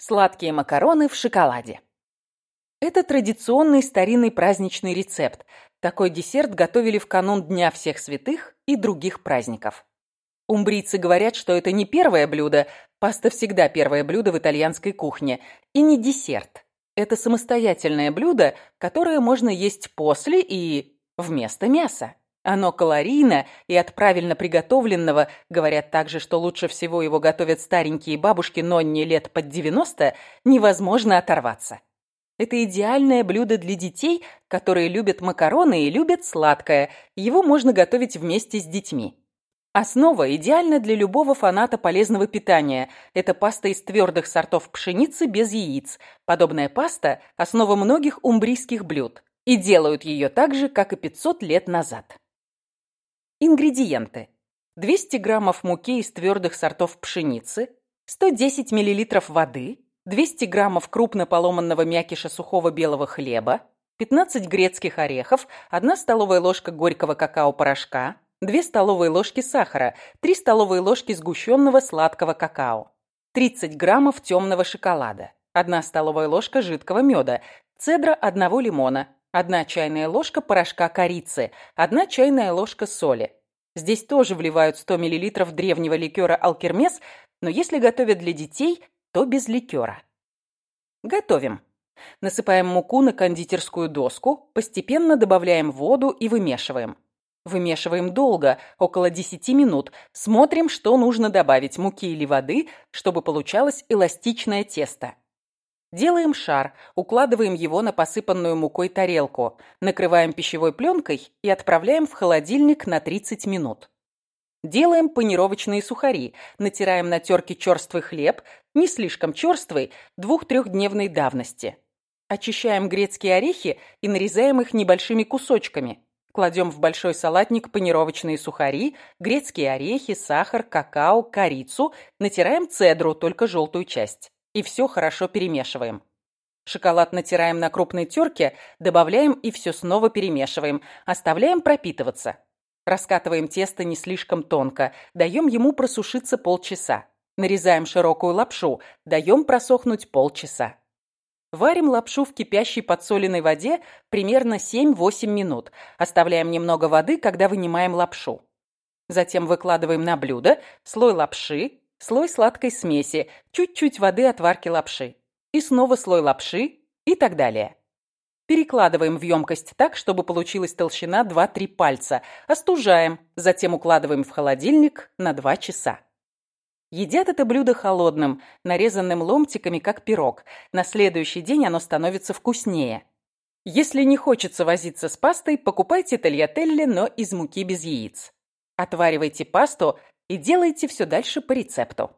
Сладкие макароны в шоколаде. Это традиционный старинный праздничный рецепт. Такой десерт готовили в канун Дня всех святых и других праздников. Умбрийцы говорят, что это не первое блюдо, паста всегда первое блюдо в итальянской кухне, и не десерт. Это самостоятельное блюдо, которое можно есть после и вместо мяса. Оно калорийно, и от правильно приготовленного, говорят также, что лучше всего его готовят старенькие бабушки Нонни лет под 90, невозможно оторваться. Это идеальное блюдо для детей, которые любят макароны и любят сладкое. Его можно готовить вместе с детьми. Основа идеальна для любого фаната полезного питания. Это паста из твердых сортов пшеницы без яиц. Подобная паста – основа многих умбрийских блюд. И делают ее так же, как и 500 лет назад. Ингредиенты. 200 граммов муки из твердых сортов пшеницы, 110 миллилитров воды, 200 граммов крупно поломанного мякиша сухого белого хлеба, 15 грецких орехов, 1 столовая ложка горького какао-порошка, 2 столовые ложки сахара, 3 столовые ложки сгущенного сладкого какао, 30 граммов темного шоколада, 1 столовая ложка жидкого меда, цедра одного лимона, Одна чайная ложка порошка корицы, одна чайная ложка соли. Здесь тоже вливают 100 мл древнего ликера алкермес, но если готовят для детей, то без ликера. Готовим. Насыпаем муку на кондитерскую доску, постепенно добавляем воду и вымешиваем. Вымешиваем долго, около 10 минут. Смотрим, что нужно добавить, муки или воды, чтобы получалось эластичное тесто. Делаем шар, укладываем его на посыпанную мукой тарелку, накрываем пищевой пленкой и отправляем в холодильник на 30 минут. Делаем панировочные сухари, натираем на терке черствый хлеб, не слишком черствый, двух-трехдневной давности. Очищаем грецкие орехи и нарезаем их небольшими кусочками. Кладем в большой салатник панировочные сухари, грецкие орехи, сахар, какао, корицу, натираем цедру, только желтую часть и все хорошо перемешиваем. Шоколад натираем на крупной терке, добавляем и все снова перемешиваем. Оставляем пропитываться. Раскатываем тесто не слишком тонко, даем ему просушиться полчаса. Нарезаем широкую лапшу, даем просохнуть полчаса. Варим лапшу в кипящей подсоленной воде примерно 7-8 минут. Оставляем немного воды, когда вынимаем лапшу. Затем выкладываем на блюдо слой лапши, слой сладкой смеси, чуть-чуть воды от варки лапши. И снова слой лапши и так далее. Перекладываем в емкость так, чтобы получилась толщина 2-3 пальца. Остужаем, затем укладываем в холодильник на 2 часа. Едят это блюдо холодным, нарезанным ломтиками, как пирог. На следующий день оно становится вкуснее. Если не хочется возиться с пастой, покупайте тольятелли, но из муки без яиц. Отваривайте пасту и делайте все дальше по рецепту.